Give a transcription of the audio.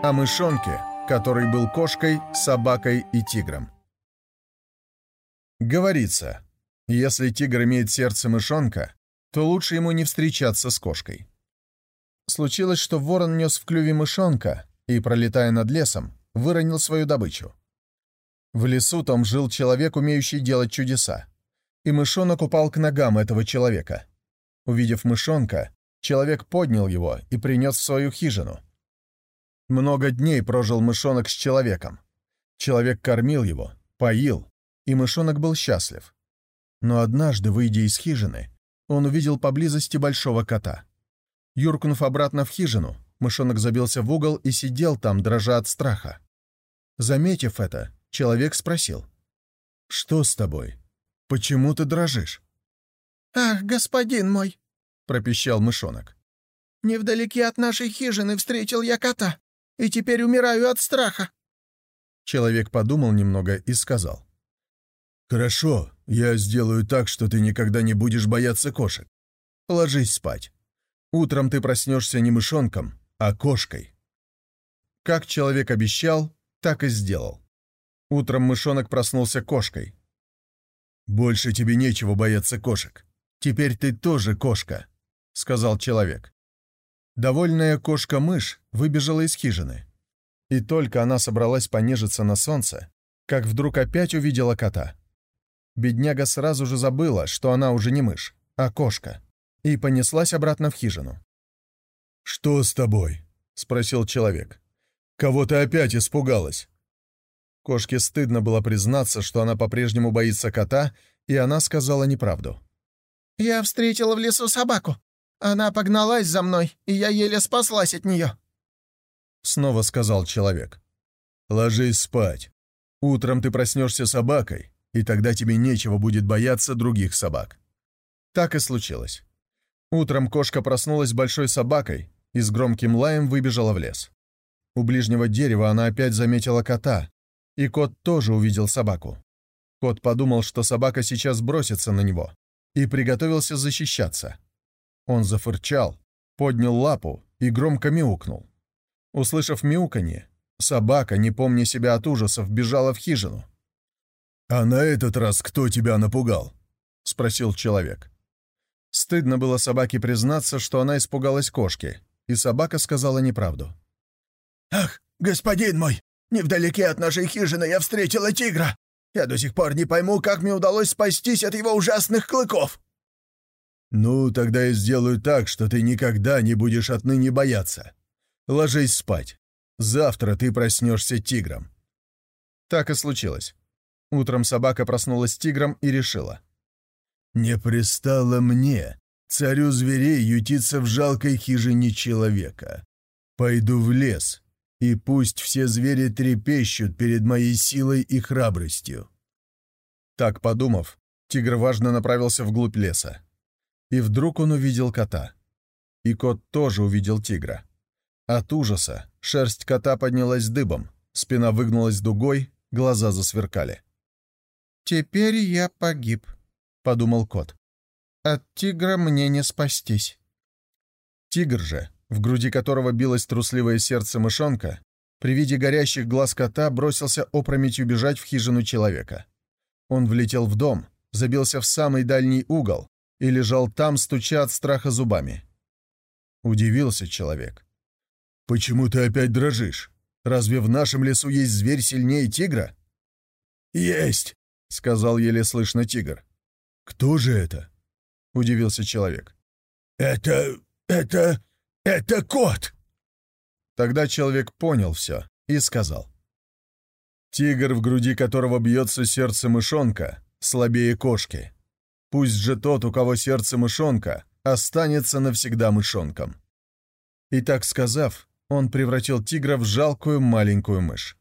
О мышонке, который был кошкой, собакой и тигром. Говорится, если тигр имеет сердце мышонка, то лучше ему не встречаться с кошкой. Случилось, что ворон нес в клюве мышонка и, пролетая над лесом, выронил свою добычу. В лесу там жил человек, умеющий делать чудеса, и мышонок упал к ногам этого человека. Увидев мышонка, человек поднял его и принес в свою хижину. Много дней прожил мышонок с человеком. Человек кормил его, поил, и мышонок был счастлив. Но однажды, выйдя из хижины, он увидел поблизости большого кота. Юркнув обратно в хижину, мышонок забился в угол и сидел там, дрожа от страха. Заметив это, человек спросил. «Что с тобой? Почему ты дрожишь?» «Ах, господин мой!» — пропищал мышонок. «Невдалеке от нашей хижины встретил я кота и теперь умираю от страха». Человек подумал немного и сказал. «Хорошо, я сделаю так, что ты никогда не будешь бояться кошек. Ложись спать. Утром ты проснешься не мышонком, а кошкой». Как человек обещал, так и сделал. Утром мышонок проснулся кошкой. «Больше тебе нечего бояться кошек. Теперь ты тоже кошка», — сказал человек. Довольная кошка-мышь выбежала из хижины. И только она собралась понежиться на солнце, как вдруг опять увидела кота. Бедняга сразу же забыла, что она уже не мышь, а кошка, и понеслась обратно в хижину. «Что с тобой?» — спросил человек. «Кого ты опять испугалась?» Кошке стыдно было признаться, что она по-прежнему боится кота, и она сказала неправду. «Я встретила в лесу собаку. Она погналась за мной, и я еле спаслась от нее». Снова сказал человек. «Ложись спать. Утром ты проснешься собакой, и тогда тебе нечего будет бояться других собак». Так и случилось. Утром кошка проснулась большой собакой и с громким лаем выбежала в лес. У ближнего дерева она опять заметила кота, и кот тоже увидел собаку. Кот подумал, что собака сейчас бросится на него, и приготовился защищаться. Он зафырчал, поднял лапу и громко мяукнул. Услышав мяуканье, собака, не помня себя от ужасов, бежала в хижину. «А на этот раз кто тебя напугал?» — спросил человек. Стыдно было собаке признаться, что она испугалась кошки, и собака сказала неправду. «Ах, господин мой, невдалеке от нашей хижины я встретила тигра. Я до сих пор не пойму, как мне удалось спастись от его ужасных клыков». «Ну, тогда я сделаю так, что ты никогда не будешь отныне бояться. Ложись спать. Завтра ты проснешься тигром». Так и случилось. Утром собака проснулась тигром и решила. «Не пристало мне, царю зверей, ютиться в жалкой хижине человека. Пойду в лес, и пусть все звери трепещут перед моей силой и храбростью». Так подумав, тигр важно направился вглубь леса. И вдруг он увидел кота. И кот тоже увидел тигра. От ужаса шерсть кота поднялась дыбом, спина выгнулась дугой, глаза засверкали. «Теперь я погиб», — подумал кот. «От тигра мне не спастись». Тигр же, в груди которого билось трусливое сердце мышонка, при виде горящих глаз кота бросился опрометью бежать в хижину человека. Он влетел в дом, забился в самый дальний угол, и лежал там, стуча от страха зубами. Удивился человек. «Почему ты опять дрожишь? Разве в нашем лесу есть зверь сильнее тигра?» «Есть», — сказал еле слышно тигр. «Кто же это?» — удивился человек. «Это... это... это кот!» Тогда человек понял все и сказал. «Тигр, в груди которого бьется сердце мышонка, слабее кошки. Пусть же тот, у кого сердце мышонка, останется навсегда мышонком. И так сказав, он превратил тигра в жалкую маленькую мышь.